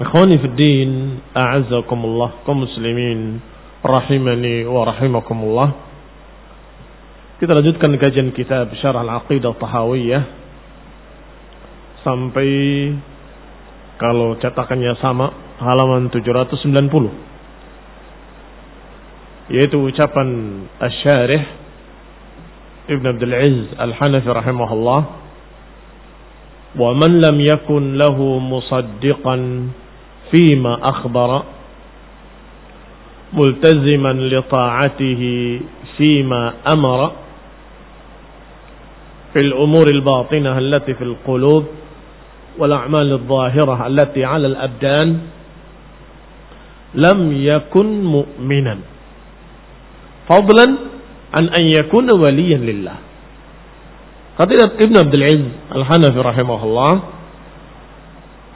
Ikhwani fiddin, a'azzakumullah, kaum muslimin, rahimani wa rahimakumullah. Kita lanjutkan kajian kitab Syarah Al-Aqidah Tahawiyah. Sampai kalau cetakannya sama halaman 790 yaitu ucapan Asy-Syarih Ibn Abdul Aziz Al-Hanafi rahimahullah. Wa man lam yakun lahu musaddiqan فيما أخبر ملتزما لطاعته فيما أمر في الأمور الباطنة التي في القلوب والأعمال الظاهرة التي على الأبدان لم يكن مؤمنا. فضلا عن أن يكون وليا لله. قد ابن عبد العز الحنفي رحمه الله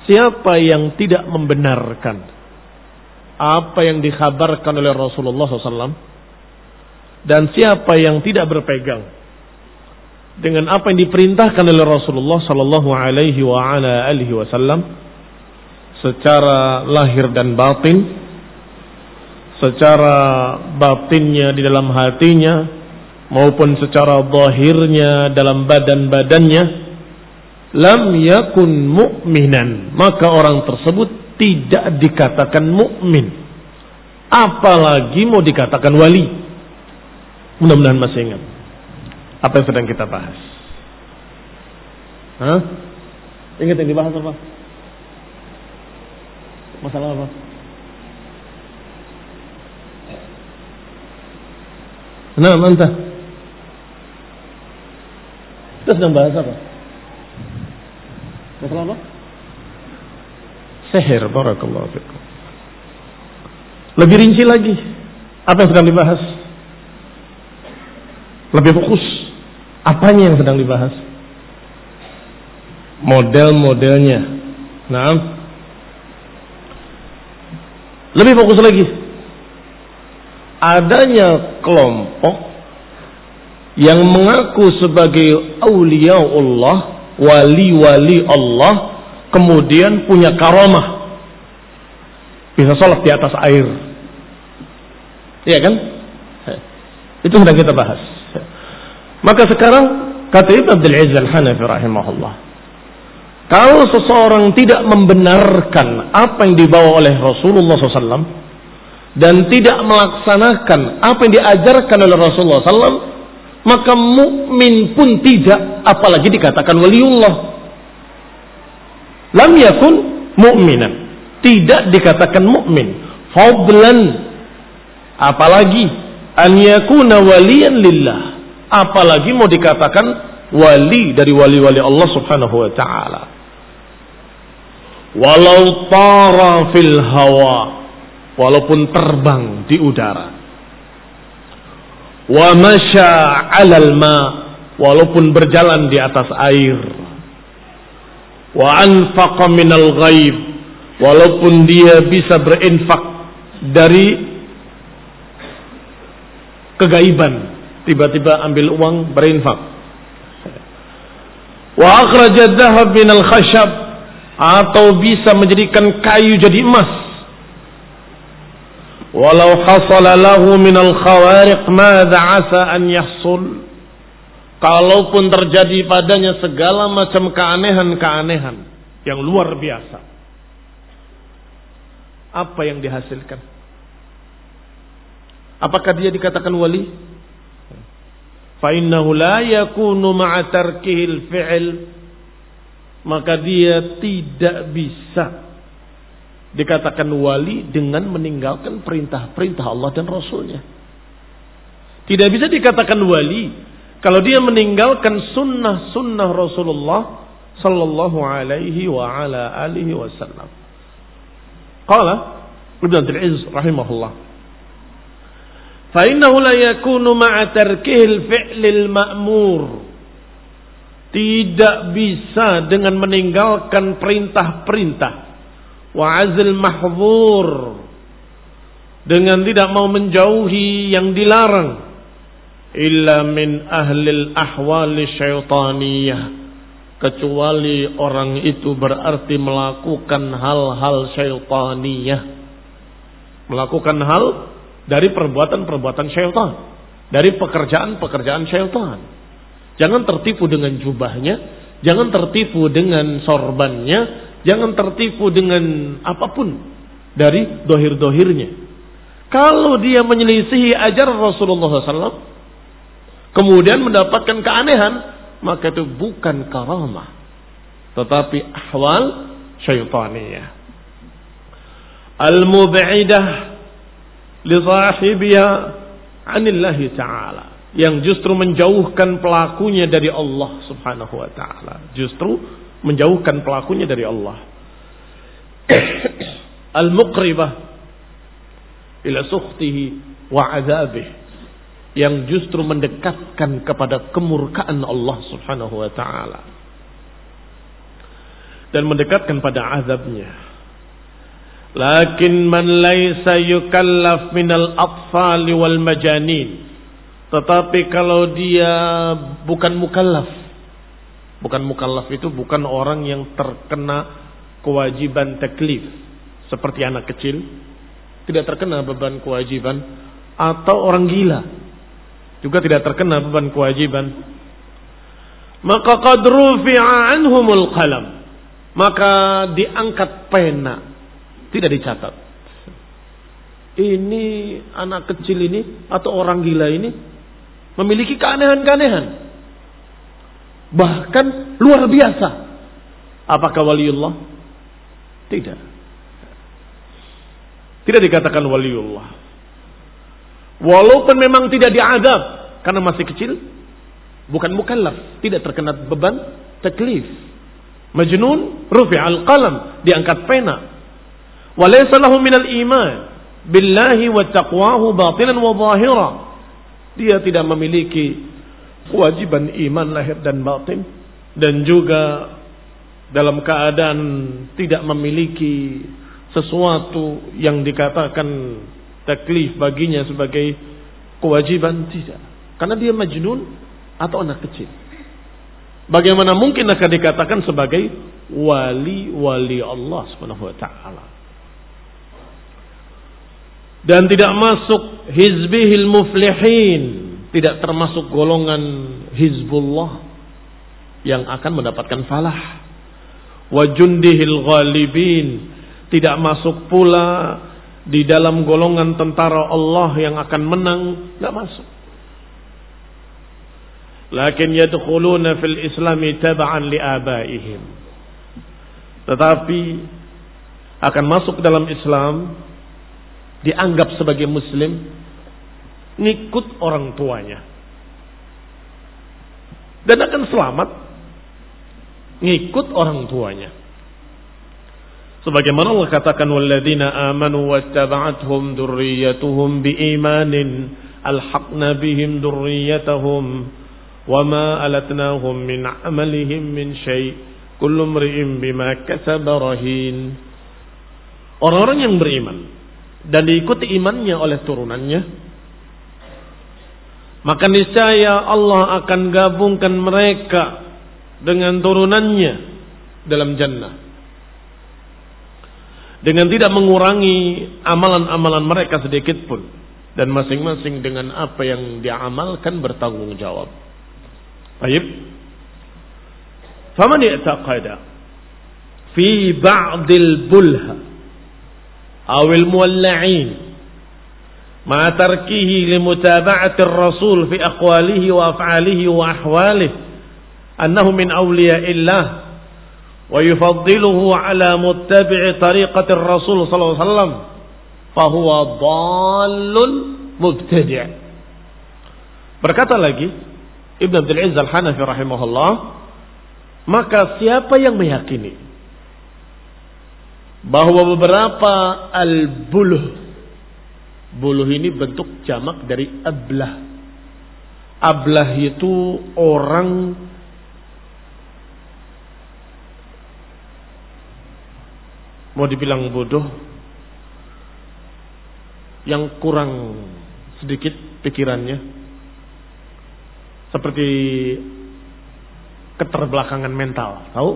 Siapa yang tidak membenarkan Apa yang dikhabarkan oleh Rasulullah SAW Dan siapa yang tidak berpegang dengan apa yang diperintahkan oleh Rasulullah sallallahu alaihi wasallam secara lahir dan batin secara batinnya di dalam hatinya maupun secara zahirnya dalam badan-badannya lam yakun mu'minan maka orang tersebut tidak dikatakan mukmin apalagi mau dikatakan wali mudah-mudahan masih ingat apa yang sedang kita bahas? Hah? Ingat yang dibahas apa? Masalah apa? Nah, mantap. Kita sedang bahas apa? Masalah apa? Seher, barakallahu fikum. Lebih rinci lagi. Apa yang sedang dibahas? Lebih fokus. Apanya yang sedang dibahas? Model-modelnya. Nah. Lebih fokus lagi. Adanya kelompok yang mengaku sebagai aulia Allah, wali-wali Allah, kemudian punya karamah. Bisa sholat di atas air. Iya kan? Itu sedang kita bahas. Maka sekarang kata Ibn Abdul Aziz Al-Hanafi rahimahullah. Kalau seseorang tidak membenarkan apa yang dibawa oleh Rasulullah SAW dan tidak melaksanakan apa yang diajarkan oleh Rasulullah SAW, maka mukmin pun tidak, apalagi dikatakan waliullah. Lam yakun mu'minan. Tidak dikatakan mukmin. Fadlan apalagi an yakuna waliyan lillah. Apalagi mau dikatakan wali dari wali-wali Allah Subhanahu wa taala. Walau tara fil hawa, walaupun terbang di udara. Wa masya 'alal ma, walaupun berjalan di atas air. Wa anfaqa minal ghaib, walaupun dia bisa berinfak dari kegaiban. Tiba-tiba ambil uang berinfak. Wa akhraja dhahab min al-khashab atau bisa menjadikan kayu jadi emas. Walau hasala lahu min al-khawariq madza asa an yahsul. Kalaupun terjadi padanya segala macam keanehan-keanehan yang luar biasa. Apa yang dihasilkan? Apakah dia dikatakan wali? Fa'innahu la yakunu ma'a tarkihil. Maka dia tidak bisa dikatakan wali dengan meninggalkan perintah-perintah Allah dan Rasulnya. Tidak bisa dikatakan wali kalau dia meninggalkan sunnah-sunnah Rasulullah sallallahu alaihi wa ala alihi wasallam. Qala Ibn Abdul Aziz rahimahullah فإنه لا يكون مع تركه الفعل المأمور tidak bisa dengan meninggalkan perintah-perintah wa azil mahdzur dengan tidak mau menjauhi yang dilarang. Illa min ahlil ahwali syaitaniyah. Kecuali orang itu berarti melakukan hal-hal syaitaniyah. Melakukan hal dari perbuatan-perbuatan syaitan, dari pekerjaan-pekerjaan syaitan. Jangan tertipu dengan jubahnya, jangan tertipu dengan sorbannya, jangan tertipu dengan apa pun dari dohir-dohirnya. Kalau dia menyelisihi ajaran Rasulullah SAW, kemudian mendapatkan keanehan, maka itu bukan karamah, tetapi ahwal syaitaniyah. Al-mub'idah li anillahi ta'ala yang justru menjauhkan pelakunya dari Allah Subhanahu wa taala. Justru menjauhkan pelakunya dari Allah. Al-muqribah ila sukhtihi wa azabih yang justru mendekatkan kepada kemurkaan Allah Subhanahu wa taala dan mendekatkan pada azabnya. Lakin man laisa yukallaf minal atfali wal majanin. Tetapi kalau dia bukan mukallaf. Bukan mukallaf itu bukan orang yang terkena kewajiban taklif. Seperti anak kecil. Tidak terkena beban kewajiban. Atau orang gila. Juga tidak terkena beban kewajiban. Maka qad rufi'a anhumul qalam. Maka diangkat pena tidak dicatat. Ini anak kecil ini atau orang gila ini memiliki keanehan-keanehan. Bahkan luar biasa. Apakah waliullah? Tidak. Tidak dikatakan waliullah. Walaupun memang tidak diadab karena masih kecil, bukan mukallaf, tidak terkena beban taklif. Majnun rufi al-qalam, diangkat pena, Walaysa lahu minal iman billahi wa taqwahu batinan wa zahira. Dia tidak memiliki kewajiban iman lahir dan batin dan juga dalam keadaan tidak memiliki sesuatu yang dikatakan taklif baginya sebagai kewajiban tidak. Karena dia majnun atau anak kecil. Bagaimana mungkin akan dikatakan sebagai wali-wali Allah Subhanahu wa taala? dan tidak masuk hizbihil muflihin, tidak termasuk golongan Hizbullah yang akan mendapatkan falah. Wa jundihil ghalibin, tidak masuk pula di dalam golongan tentara Allah yang akan menang, tidak masuk. Lakin yadkhuluna fil islami tab'an li abaihim. Tetapi akan masuk dalam Islam dianggap sebagai muslim ngikut orang tuanya. Dan akan selamat ngikut orang tuanya. Sebagaimana Allah katakan walladzina amanu wattaba'athum dzurriyyatuhum biimanin alhaqna bihim dzurriyyatahum wama alatnahum min amalihim min syai' kullu imri'in bima kasaba rahin Orang-orang yang beriman dan diikuti imannya oleh turunannya maka niscaya Allah akan gabungkan mereka dengan turunannya dalam jannah dengan tidak mengurangi amalan-amalan mereka sedikit pun dan masing-masing dengan apa yang diamalkan bertanggung jawab. Baik. Faman i'taqada fi ba'dil bulha awil muwalla'in tarkihi limutaba'ati ar-rasul fi aqwalihi wa af'alihi wa ahwalihi annahu min awliya'illah ويفضله على متبع طريقة الرسول صلى الله عليه وسلم فهو ضال مبتدع berkata lagi Ibn Abdul Aziz Al-Hanafi rahimahullah maka siapa yang meyakini bahwa beberapa al-buluh buluh ini bentuk jamak dari ablah. Ablah itu orang mau dibilang bodoh yang kurang sedikit pikirannya. Seperti keterbelakangan mental tahu?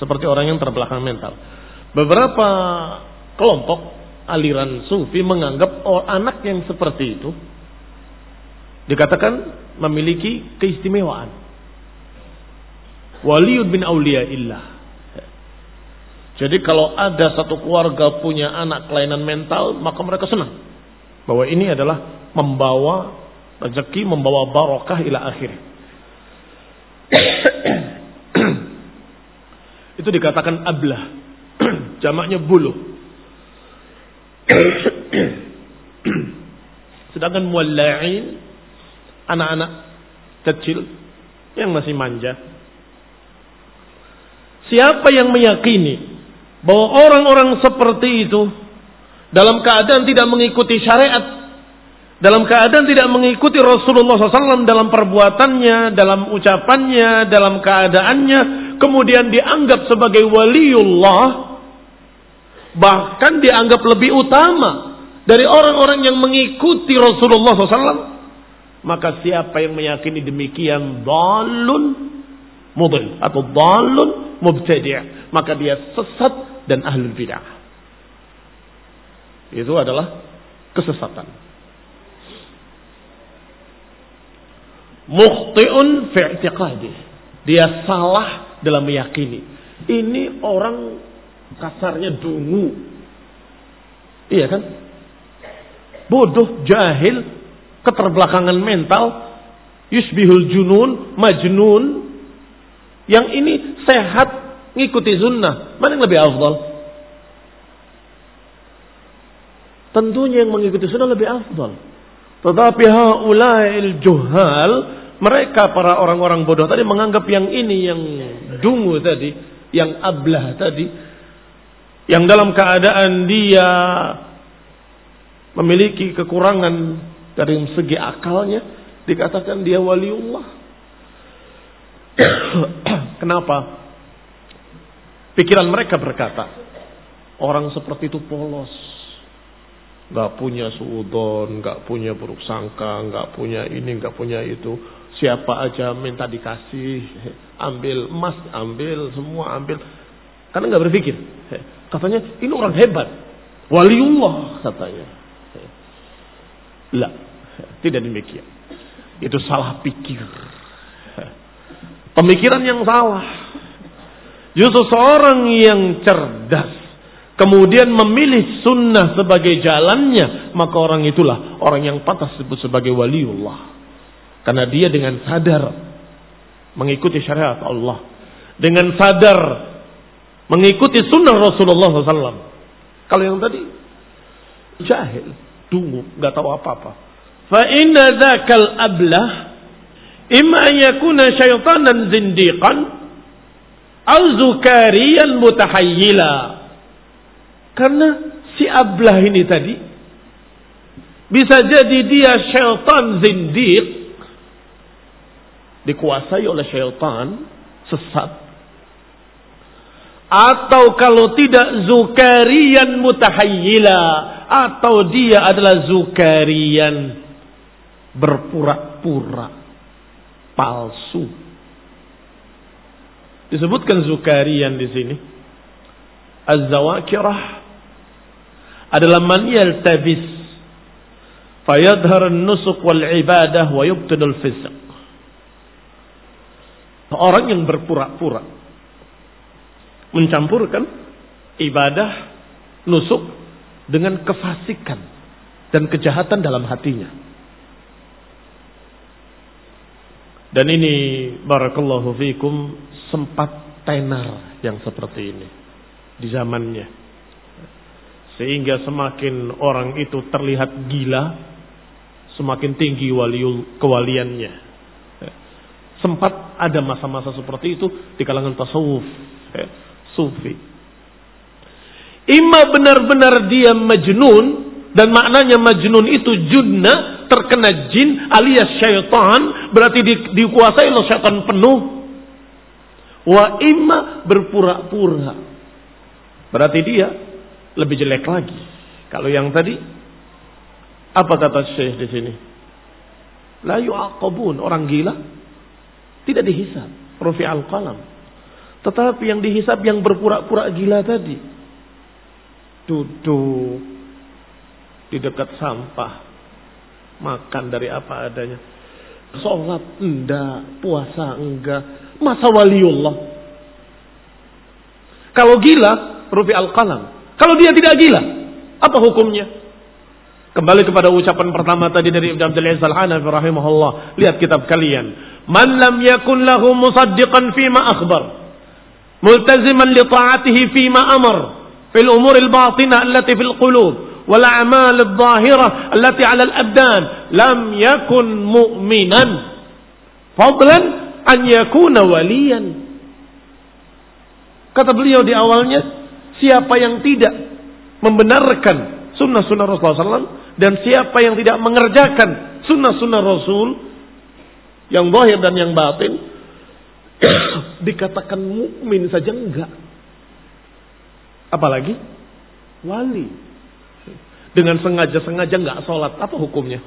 Seperti orang yang terbelakang mental. Beberapa kelompok aliran sufi menganggap oh, anak yang seperti itu dikatakan memiliki keistimewaan waliud bin aulia illah jadi kalau ada satu keluarga punya anak kelainan mental, maka mereka senang. Bahwa ini adalah membawa rezeki, membawa barokah ila akhir. Itu dikatakan ablah. Jamaknya bulu. Sedangkan mualla'in, anak-anak kecil yang masih manja. Siapa yang meyakini bahwa orang-orang seperti itu dalam keadaan tidak mengikuti syariat, dalam keadaan tidak mengikuti Rasulullah SAW dalam perbuatannya, dalam ucapannya, dalam keadaannya, kemudian dianggap sebagai waliullah, bahkan dianggap lebih utama dari orang-orang yang mengikuti Rasulullah SAW, maka siapa yang meyakini demikian dalun mudil atau dalun mubtadi' maka dia sesat dan ahlul bidah. Itu adalah kesesatan. Mukhti'un fi'tiqadi. Dia salah dalam meyakini. Ini orang kasarnya dungu. Iya kan? Bodoh, jahil, keterbelakangan mental, yusbihul junun, majnun. Yang ini sehat ngikuti sunnah, mana yang lebih afdal? Tentunya yang mengikuti sunnah lebih afdal. Tetapi haula'il juhal, mereka para orang-orang bodoh tadi menganggap yang ini yang dungu tadi, yang ablah tadi, yang dalam keadaan dia memiliki kekurangan dari segi akalnya, dikatakan dia waliullah. Kenapa? Pikiran mereka berkata, orang seperti itu polos. Gak punya suudon, gak punya buruk sangka, gak punya ini, gak punya itu. Siapa aja minta dikasih, ambil emas, ambil semua, ambil. Karena gak berpikir. Katanya ini orang hebat, waliullah katanya. Lah, tidak demikian. Itu salah pikir. Pemikiran yang salah. Justru seorang yang cerdas kemudian memilih sunnah sebagai jalannya, maka orang itulah orang yang patah disebut sebagai waliullah. Karena dia dengan sadar mengikuti syariat Allah, dengan sadar mengikuti sunnah Rasulullah SAW. Kalau yang tadi jahil, dungu, nggak tahu apa-apa. Fa inna dzakal ablah imma an yakuna syaitanan zindiqan aw zukariyan mutahayyila. Karena si ablah ini tadi bisa jadi dia syaitan zindiq dikuasai oleh syaitan sesat atau kalau tidak zukarian mutahayyila atau dia adalah zukarian berpura-pura palsu. Disebutkan zukarian di sini. Az-zawakirah adalah man yaltabis fayadhar an-nusuk wal ibadah wa yubtidul fisq. Orang yang berpura-pura mencampurkan ibadah nusuk dengan kefasikan dan kejahatan dalam hatinya. Dan ini barakallahu fikum sempat tenar yang seperti ini di zamannya. Sehingga semakin orang itu terlihat gila, semakin tinggi waliul kewaliannya. Sempat ada masa-masa seperti itu di kalangan tasawuf sufi. Ima benar-benar dia majnun dan maknanya majnun itu junna terkena jin alias syaitan berarti di, dikuasai oleh syaitan penuh. Wa imma berpura-pura. Berarti dia lebih jelek lagi. Kalau yang tadi apa kata Syekh di sini? La yu'aqabun, orang gila tidak dihisab. Rufi al-qalam. Tetapi yang dihisap yang berpura-pura gila tadi. Duduk di dekat sampah. Makan dari apa adanya. Sholat enggak, puasa enggak. Masa waliullah. Kalau gila, rufi al-qalam. Kalau dia tidak gila, apa hukumnya? Kembali kepada ucapan pertama tadi dari Ibn Abdul Aziz Al-Hanafi rahimahullah. Lihat kitab kalian. Man lam yakun lahu musaddiqan fima akhbar ملتزما لطاعته فيما أمر في الأمور الباطنة التي في القلوب والأعمال الظاهرة التي على الأبدان. لم يكن مؤمنا. فضلا أن يكون وليا. kata beliau di awalnya siapa yang tidak membenarkan sunnah-sunnah Rasulullah SAW dan siapa yang tidak mengerjakan sunnah-sunnah Rasul yang bahir dan yang batin dikatakan mukmin saja enggak. Apalagi wali. Dengan sengaja-sengaja enggak sholat, apa hukumnya?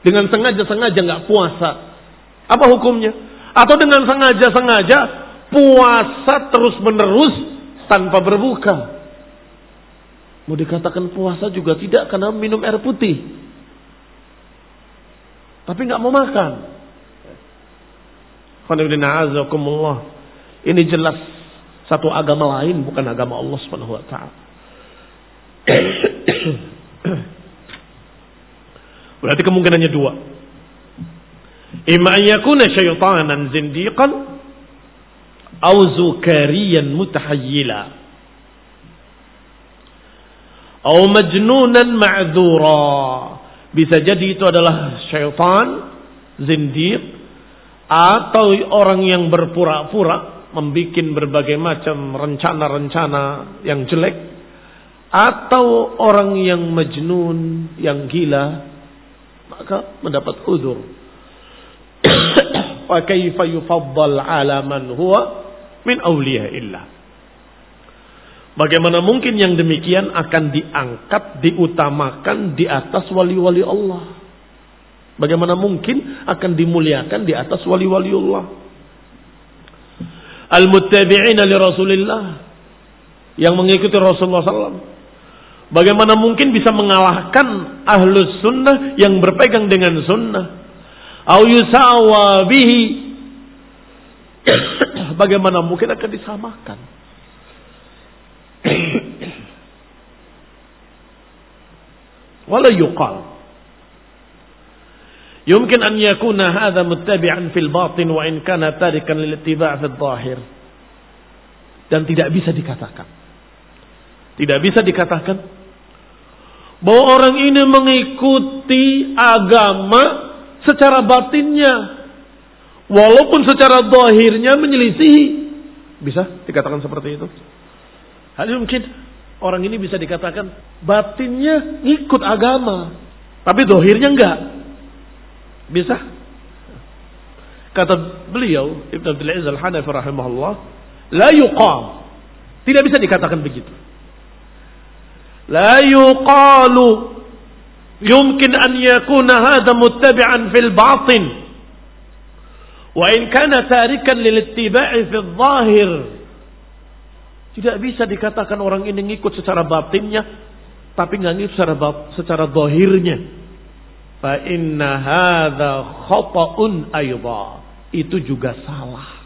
Dengan sengaja-sengaja enggak puasa, apa hukumnya? Atau dengan sengaja-sengaja puasa terus-menerus tanpa berbuka. Mau dikatakan puasa juga tidak karena minum air putih. Tapi nggak mau makan. Ini jelas satu agama lain bukan agama Allah Subhanahu wa taala. Berarti kemungkinannya dua. Imma yakuna syaitanan zindiqan aw zukariyan mutahayyila aw majnunan ma'dzura. Bisa jadi itu adalah syaitan zindiq atau orang yang berpura-pura membuat berbagai macam rencana-rencana yang jelek. Atau orang yang majnun yang gila maka mendapat udur wa kaifa yufaddal ala man huwa min illa Bagaimana mungkin yang demikian akan diangkat, diutamakan di atas wali-wali Allah? Bagaimana mungkin akan dimuliakan di atas wali-waliullah? Al-muttabi'ina li Rasulillah yang mengikuti Rasulullah SAW. Bagaimana mungkin bisa mengalahkan ahlus sunnah yang berpegang dengan sunnah? Au yusawa bihi. Bagaimana mungkin akan disamakan? Wala yuqal Yumkin an yakuna hadha muttabi'an fil batin wa in kana tarikan lil ittiba' fil zahir. Dan tidak bisa dikatakan. Tidak bisa dikatakan bahwa orang ini mengikuti agama secara batinnya. Walaupun secara zahirnya menyelisihi. Bisa dikatakan seperti itu? Hal mungkin orang ini bisa dikatakan batinnya ngikut agama. Tapi zahirnya enggak bisa kata beliau Ibn Abdul Aziz Al-Hanafi rahimahullah la yuqam tidak bisa dikatakan begitu لا يقال يمكن أن يكون هذا متبعا في الباطن وإن كان تاركا للاتباع في الظاهر tidak bisa dikatakan orang ini ngikut secara batinnya tapi nggak ngikut secara secara zahirnya fa inna hadza khata'un itu juga salah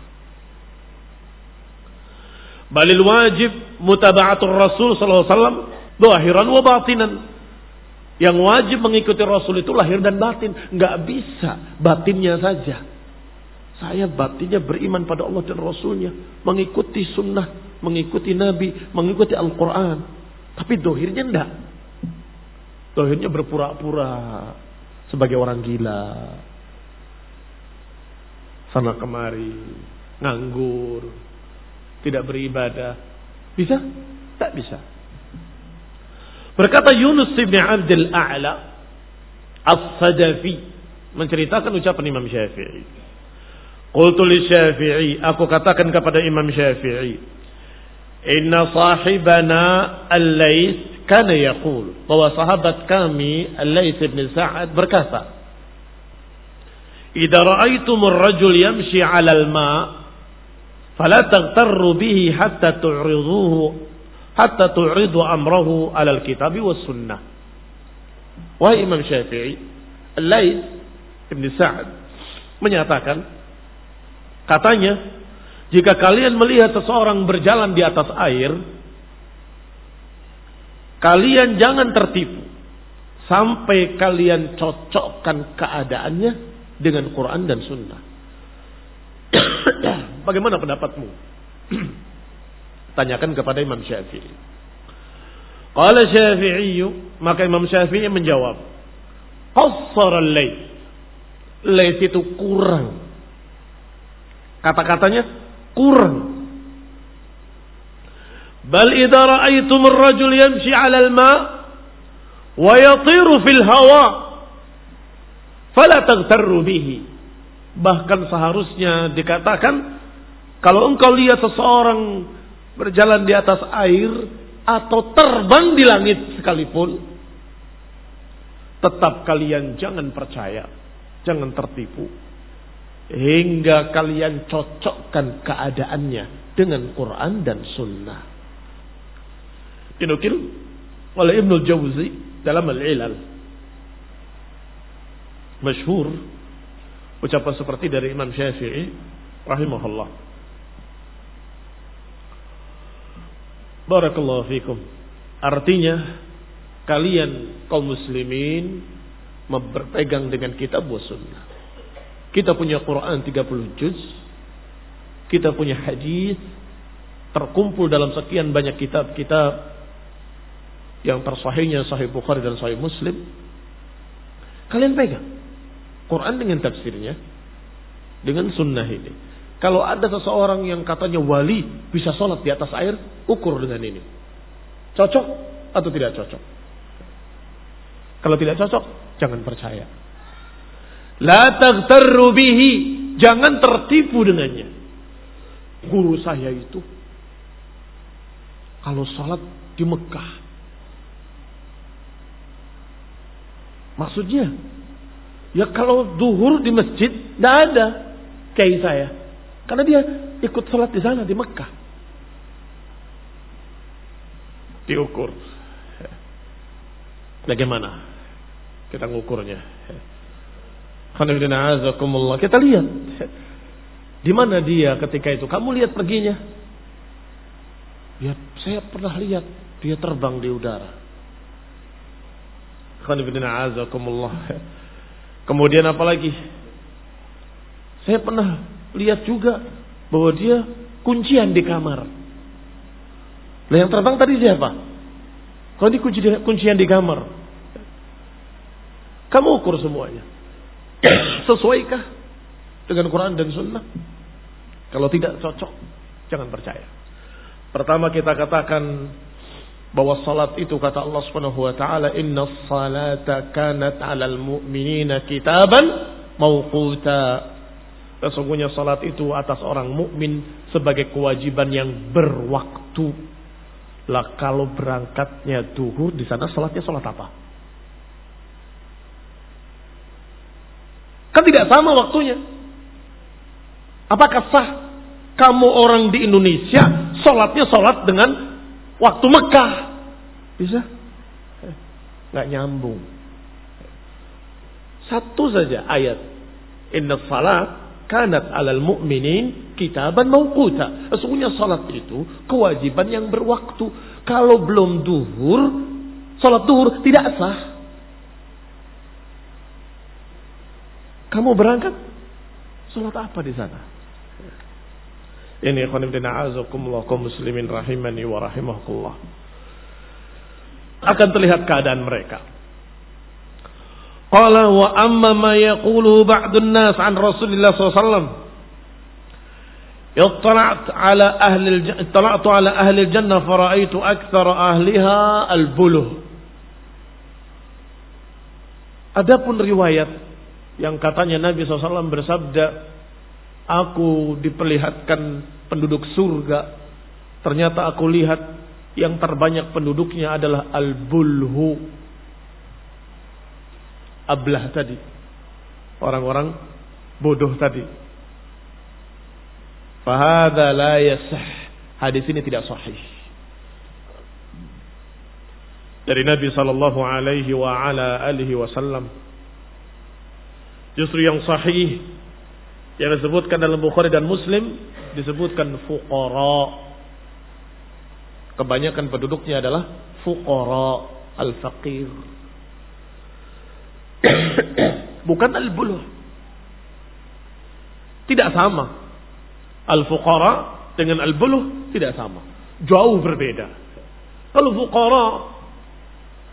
balil wajib mutaba'atur rasul sallallahu alaihi wasallam Zahiran wa batinan. Yang wajib mengikuti Rasul itu lahir dan batin. Nggak bisa batinnya saja. Saya batinnya beriman pada Allah dan Rasulnya. Mengikuti sunnah, mengikuti Nabi, mengikuti Al-Quran. Tapi dohirnya enggak. Dohirnya berpura-pura sebagai orang gila. Sana kemari, nganggur, tidak beribadah. Bisa? Tak bisa. Berkata Yunus bin Abdul A'la As-Sadafi menceritakan ucapan Imam Syafi'i. Qultu li Syafi'i, aku katakan kepada Imam Syafi'i, "Inna sahibana Al-Lais kana yaqul bahwa sahabat kami Al-Lais bin Sa'ad berkata, "Idza ra'aitum ar-rajul yamshi 'ala al-ma' fala taghtarru bihi hatta tu'riduhu hatta tu'ridu amrahu alal kitabi was sunnah. Wahai Imam Syafi'i, Al-Lais Ibn Sa'ad menyatakan katanya jika kalian melihat seseorang berjalan di atas air kalian jangan tertipu sampai kalian cocokkan keadaannya dengan Quran dan Sunnah. Bagaimana pendapatmu? Tanyakan kepada Imam Syafi'i. Qala Syafi'i, maka Imam Syafi'i menjawab, Qassara al-layl. Layl itu kurang. Kata-katanya kurang. Bal idza ra'aytum ar-rajul yamshi 'ala al-ma' wa yatiru fil hawa fala taghtarru bihi. Bahkan seharusnya dikatakan kalau engkau lihat seseorang berjalan di atas air atau terbang di langit sekalipun, tetap kalian jangan percaya, jangan tertipu hingga kalian cocokkan keadaannya dengan Quran dan Sunnah. Dinukil oleh Ibnu Jauzi dalam Al-Ilal. Masyhur ucapan seperti dari Imam Syafi'i rahimahullah. Barakallahu fikum. Artinya kalian kaum muslimin berpegang dengan kitab wa sunnah. Kita punya Quran 30 juz. Kita punya hadis terkumpul dalam sekian banyak kitab-kitab yang tersahihnya Sahih Bukhari dan Sahih Muslim. Kalian pegang Quran dengan tafsirnya dengan sunnah ini. Kalau ada seseorang yang katanya wali bisa sholat di atas air, ukur dengan ini. Cocok atau tidak cocok? Kalau tidak cocok, jangan percaya. La taghtarru bihi, jangan tertipu dengannya. Guru saya itu kalau sholat di Mekah. Maksudnya, ya kalau duhur di masjid, tidak ada kayak saya. Karena dia ikut sholat di sana di Mekah. Diukur. Bagaimana kita ngukurnya? Kita lihat di mana dia ketika itu. Kamu lihat perginya. Ya, saya pernah lihat dia terbang di udara. Kemudian apa lagi? Saya pernah lihat juga bahwa dia kuncian di kamar. Lah yang terbang tadi siapa? Kalau di kunci, kuncian di kamar, Kamu ukur semuanya. Sesuaikah dengan Quran dan Sunnah? Kalau tidak cocok, jangan percaya. Pertama kita katakan bahwa salat itu kata Allah Subhanahu wa taala inna salata kanat 'alal mu'minina kitaban mauquta. Sesungguhnya salat itu atas orang mukmin sebagai kewajiban yang berwaktu. Lah kalau berangkatnya duhur di sana salatnya salat apa? Kan tidak sama waktunya. Apakah sah kamu orang di Indonesia sholatnya sholat dengan waktu Mekah? Bisa? Nggak nyambung. Satu saja ayat. Inna salat kanat alal mu'minin kitaban mawquta. Sesungguhnya salat itu kewajiban yang berwaktu. Kalau belum duhur, salat duhur tidak sah. Kamu berangkat? Sholat apa di sana? Ini khonibdina azakumullah kaum muslimin rahimani wa akan terlihat keadaan mereka. Qala wa amma ma yaqulu ba'dun nas an Rasulillah SAW. Ittala'tu ala ahli ittala'tu ala ahli jannah faraitu akthar ahliha al-buluh. Adapun riwayat yang katanya Nabi SAW bersabda, aku diperlihatkan penduduk surga. Ternyata aku lihat yang terbanyak penduduknya adalah al-bulhu. Ablah tadi. Orang-orang bodoh tadi. Fahada la yasah. Hadis ini tidak sahih. Dari Nabi sallallahu alaihi wa ala alihi wasallam Justru yang sahih yang disebutkan dalam Bukhari dan Muslim disebutkan fuqara. Kebanyakan penduduknya adalah fuqara al-faqir. Bukan al-buluh. Tidak sama. Al-fuqara dengan al-buluh tidak sama. Jauh berbeda. Kalau fuqara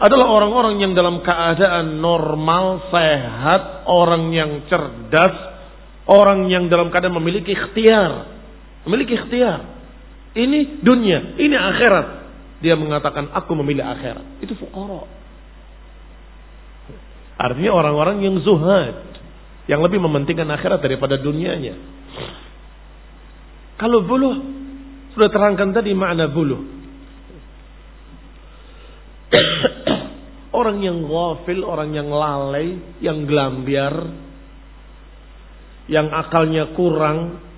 adalah orang-orang yang dalam keadaan normal, sehat, orang yang cerdas, orang yang dalam keadaan memiliki ikhtiar. Memiliki ikhtiar. Ini dunia, ini akhirat. Dia mengatakan aku memilih akhirat. Itu fukara. Artinya orang-orang yang zuhad. Yang lebih mementingkan akhirat daripada dunianya. Kalau buluh, sudah terangkan tadi makna buluh. orang yang ghafil, orang yang lalai, yang gelambiar, yang akalnya kurang,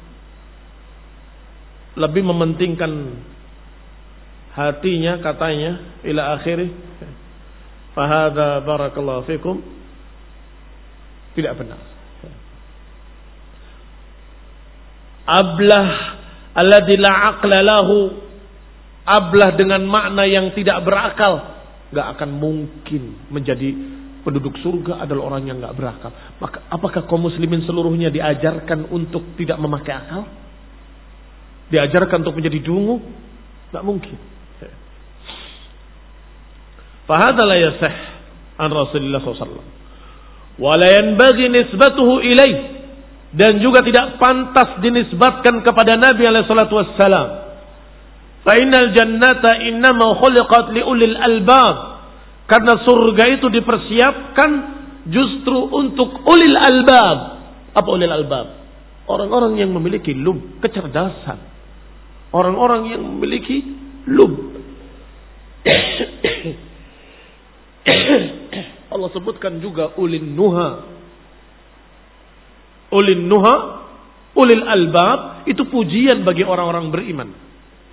lebih mementingkan hatinya katanya ila akhirih. Fahada barakallahu fikum. Tidak benar. Ablah alladzi la lahu. Ablah dengan makna yang tidak berakal. Nggak akan mungkin menjadi penduduk surga adalah orang yang nggak berakal. Maka apakah kaum muslimin seluruhnya diajarkan untuk tidak memakai akal? Diajarkan untuk menjadi dungu? Nggak mungkin. Fahadha la yasih an Rasulullah SAW. Wala yanbaghi nisbatuhu ilaih. Dan juga tidak pantas dinisbatkan kepada Nabi wassalam. Fainal jannata innama khuliqat liulil albab. Karena surga itu dipersiapkan justru untuk ulil albab. Apa ulil albab? Orang-orang yang memiliki lub, kecerdasan. Orang-orang yang memiliki lub. Allah sebutkan juga ulin nuha. Ulin nuha, ulil albab, itu pujian bagi orang-orang beriman.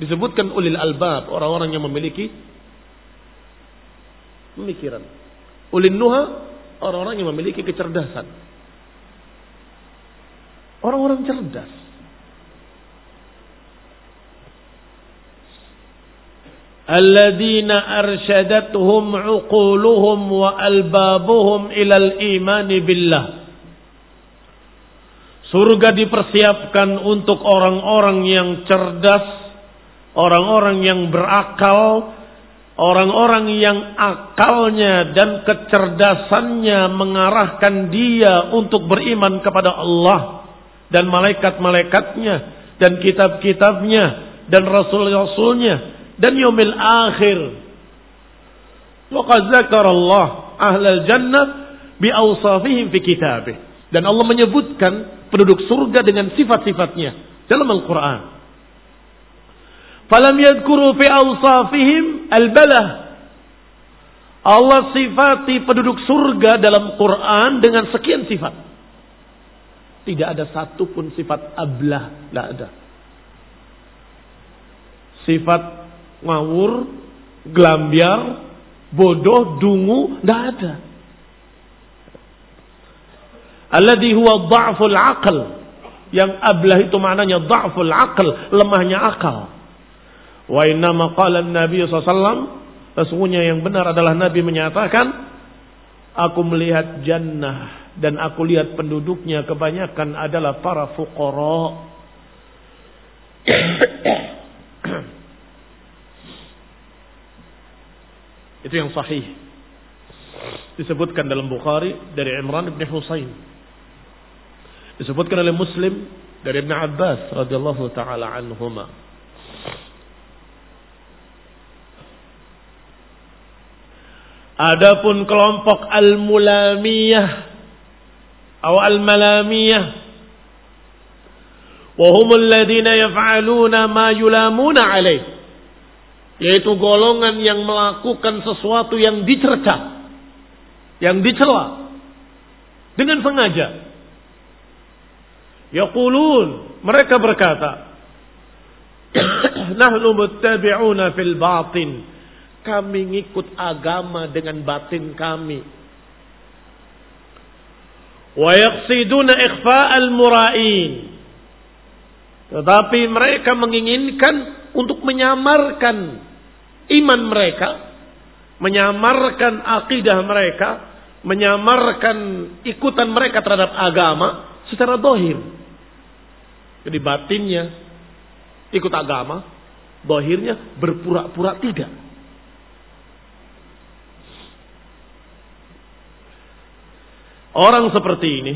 Disebutkan ulil albab, orang-orang yang memiliki pemikiran. Ulil nuha, orang-orang yang memiliki kecerdasan. Orang-orang cerdas. Alladzina arsyadathum uquluhum wa albabuhum imani billah. Surga dipersiapkan untuk orang-orang yang cerdas Orang-orang yang berakal, Orang-orang yang akalnya dan kecerdasannya mengarahkan dia untuk beriman kepada Allah dan malaikat-malaikatnya dan kitab-kitabnya dan rasul-rasulnya dan yaumil akhir. Waqad Allah ahlal jannah bi awsafihim fi kitabih. Dan Allah menyebutkan penduduk surga dengan sifat-sifatnya dalam Al-Qur'an. Falam yadkuru fi awsafihim al-balah. Allah sifati penduduk surga dalam Quran dengan sekian sifat. Tidak ada satu pun sifat ablah. Tidak ada. Sifat ngawur, gelambiar, bodoh, dungu. Tidak ada. Alladhi huwa dha'ful aql. Yang ablah itu maknanya dha'ful aql. Lemahnya akal. Wa inna maqala Nabi SAW Sesungguhnya yang benar adalah Nabi menyatakan Aku melihat jannah Dan aku lihat penduduknya kebanyakan adalah para fuqara Itu yang sahih. Disebutkan dalam Bukhari Dari Imran bin Husain Disebutkan oleh Muslim Dari Ibn Abbas radhiyallahu taala anhumah Adapun kelompok al-mulamiyah atau al-malamiyah wahum alladhina yaf'aluna ma yulamuna alaih yaitu golongan yang melakukan sesuatu yang dicerca yang dicela dengan sengaja yaqulun mereka berkata nahnu muttabi'una fil batin kami ngikut agama dengan batin kami. Wa yaqsiduna al mura'in. Tetapi mereka menginginkan untuk menyamarkan iman mereka, menyamarkan akidah mereka, menyamarkan ikutan mereka terhadap agama secara dohir. Jadi batinnya ikut agama, dohirnya berpura-pura tidak. Orang seperti ini,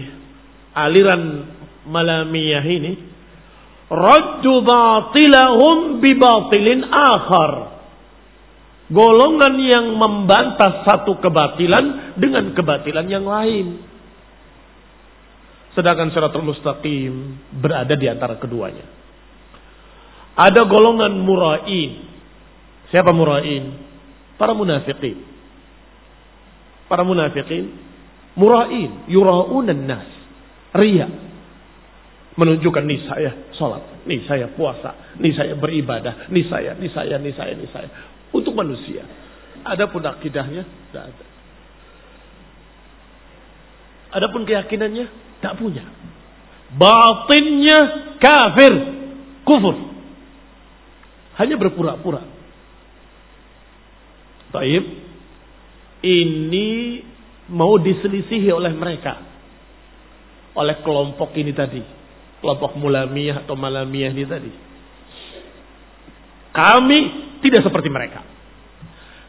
aliran malamiyah ini, raddu batilahum bi batilin akhar. Golongan yang membantah satu kebatilan dengan kebatilan yang lain. Sedangkan syaratul mustaqim berada di antara keduanya. Ada golongan mura'in. Siapa mura'in? Para munafiqin. Para munafiqin Mura'in, yura'unan nas. Ria. Menunjukkan nih saya sholat, nih saya puasa, nih saya beribadah, nih saya, nih saya, nih saya, nih saya. Untuk manusia. Ada pun akidahnya, tidak ada. Adapun keyakinannya, tak punya. Batinnya kafir, kufur. Hanya berpura-pura. Taib. Ini mau diselisihi oleh mereka. Oleh kelompok ini tadi. Kelompok mulamiyah atau malamiyah ini tadi. Kami tidak seperti mereka.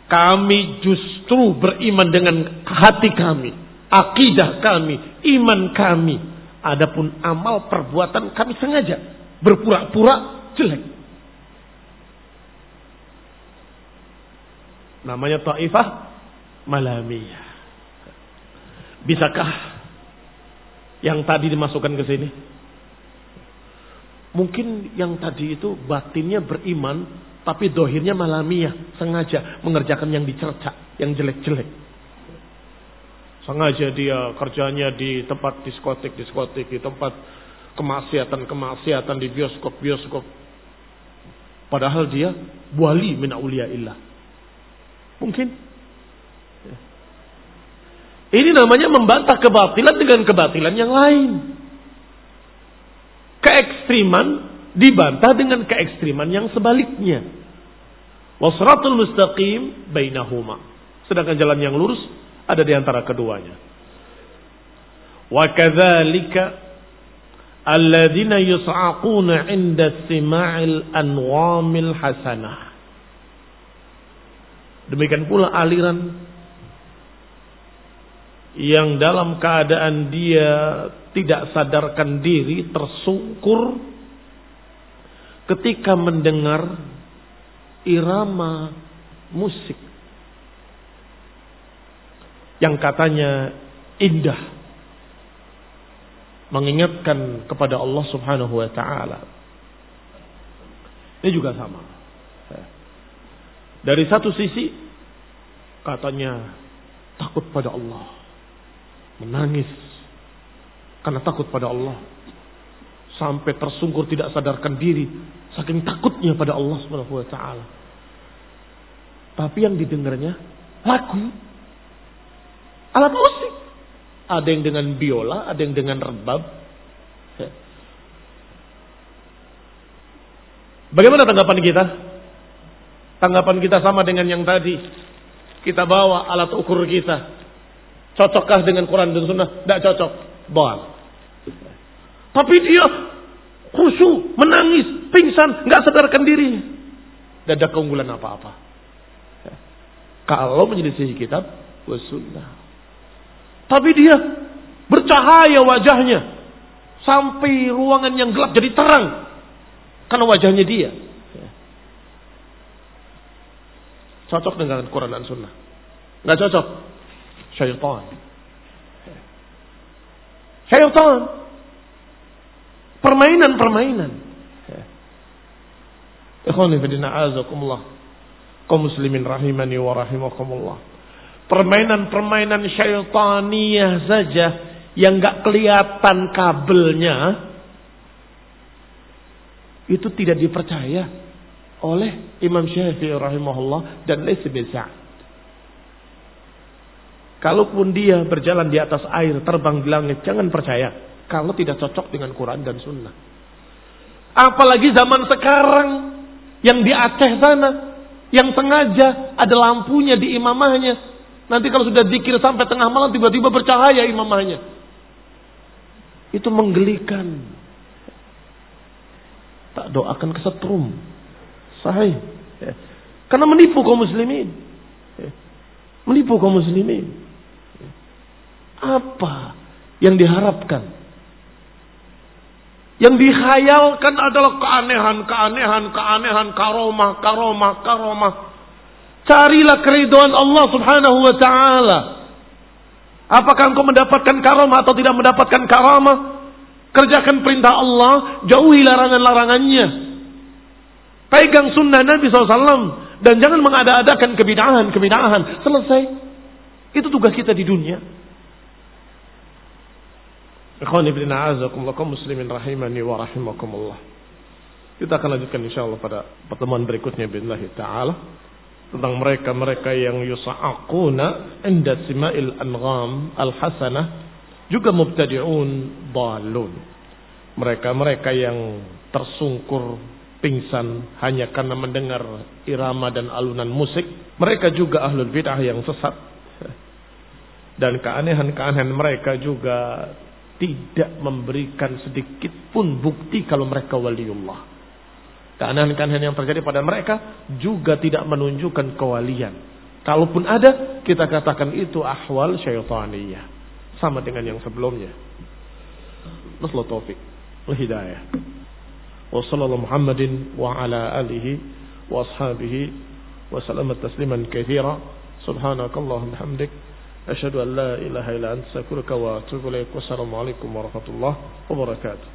Kami justru beriman dengan hati kami. Akidah kami. Iman kami. Adapun amal perbuatan kami sengaja. Berpura-pura jelek. Namanya ta'ifah malamiyah. Bisakah yang tadi dimasukkan ke sini? Mungkin yang tadi itu batinnya beriman, tapi dohirnya malamiah, sengaja mengerjakan yang dicerca, yang jelek-jelek. Sengaja dia kerjanya di tempat diskotik-diskotik, di tempat kemaksiatan-kemaksiatan di bioskop-bioskop. Padahal dia wali min illah. Mungkin ini namanya membantah kebatilan dengan kebatilan yang lain. Keekstriman dibantah dengan keekstriman yang sebaliknya. Wasratul mustaqim bainahuma. Sedangkan jalan yang lurus ada di antara keduanya. Wa kadzalika alladzina yus'aquna 'inda istima'il anwamil hasanah. Demikian pula aliran yang dalam keadaan dia tidak sadarkan diri tersungkur ketika mendengar irama musik yang katanya indah mengingatkan kepada Allah Subhanahu wa taala. Ini juga sama. Dari satu sisi katanya takut pada Allah. Menangis karena takut pada Allah. Sampai tersungkur tidak sadarkan diri saking takutnya pada Allah Subhanahu wa taala. Tapi yang didengarnya lagu alat musik. Ada yang dengan biola, ada yang dengan rebab. Ya. Bagaimana tanggapan kita? Tanggapan kita sama dengan yang tadi. Kita bawa alat ukur kita. Cocokkah dengan Quran dan Sunnah? Tidak cocok. Bal. Tapi dia khusyuk, menangis, pingsan, nggak sadarkan diri. Tidak ada keunggulan apa-apa. Ya. Kalau menyelisih kitab, sunnah. Tapi dia bercahaya wajahnya. Sampai ruangan yang gelap jadi terang. Karena wajahnya dia. Cocok dengan Quran dan Sunnah. Nggak cocok. Syaitan. Syaitan. Permainan-permainan. Ikhwani fidina azakumullah. Kau muslimin rahimani wa rahimakumullah permainan-permainan syaitaniyah saja yang gak kelihatan kabelnya itu tidak dipercaya oleh Imam Syafi'i rahimahullah dan Laits bin Kalaupun dia berjalan di atas air, terbang di langit, jangan percaya kalau tidak cocok dengan Quran dan Sunnah. Apalagi zaman sekarang yang di Aceh sana, yang sengaja ada lampunya di imamahnya, Nanti kalau sudah zikir sampai tengah malam tiba-tiba bercahaya imamahnya. Itu menggelikan. Tak doakan kesetrum. Sahih. Ya. Karena menipu kaum muslimin. Ya. Menipu kaum muslimin. Apa yang diharapkan? Yang dikhayalkan adalah keanehan, keanehan, keanehan, karomah, karomah, karomah. Carilah keriduan Allah subhanahu wa ta'ala. Apakah engkau mendapatkan karamah atau tidak mendapatkan karamah? Kerjakan perintah Allah, jauhi larangan-larangannya. Pegang sunnah Nabi SAW. Dan jangan mengada-adakan kebidahan-kebidahan. Selesai. Itu tugas kita di dunia. Ikhwan ibn a'azakumullah muslimin rahimani wa rahimakumullah. Kita akan lanjutkan insyaAllah pada pertemuan berikutnya. Bismillahirrahmanirrahim. ta'ala tentang mereka-mereka yang yusa'akuna inda sima'il angham al-hasanah juga mubtadi'un balun. Mereka-mereka yang tersungkur pingsan hanya karena mendengar irama dan alunan musik. Mereka juga ahlul bid'ah yang sesat. Dan keanehan-keanehan mereka juga tidak memberikan sedikit pun bukti kalau mereka waliullah. Keanehan-keanehan yang terjadi pada mereka juga tidak menunjukkan kewalian. Kalaupun ada, kita katakan itu ahwal syaitaniyah. Sama dengan yang sebelumnya. Nasallahu taufik. Hidayah. Wa sallallahu Muhammadin wa ala alihi wa ashabihi wa salamat tasliman kathira. Subhanakallahum hamdik. أشهد أن لا إله إلا أنت سأكرك وأتوب إليك والسلام عليكم ورحمة الله وبركاته.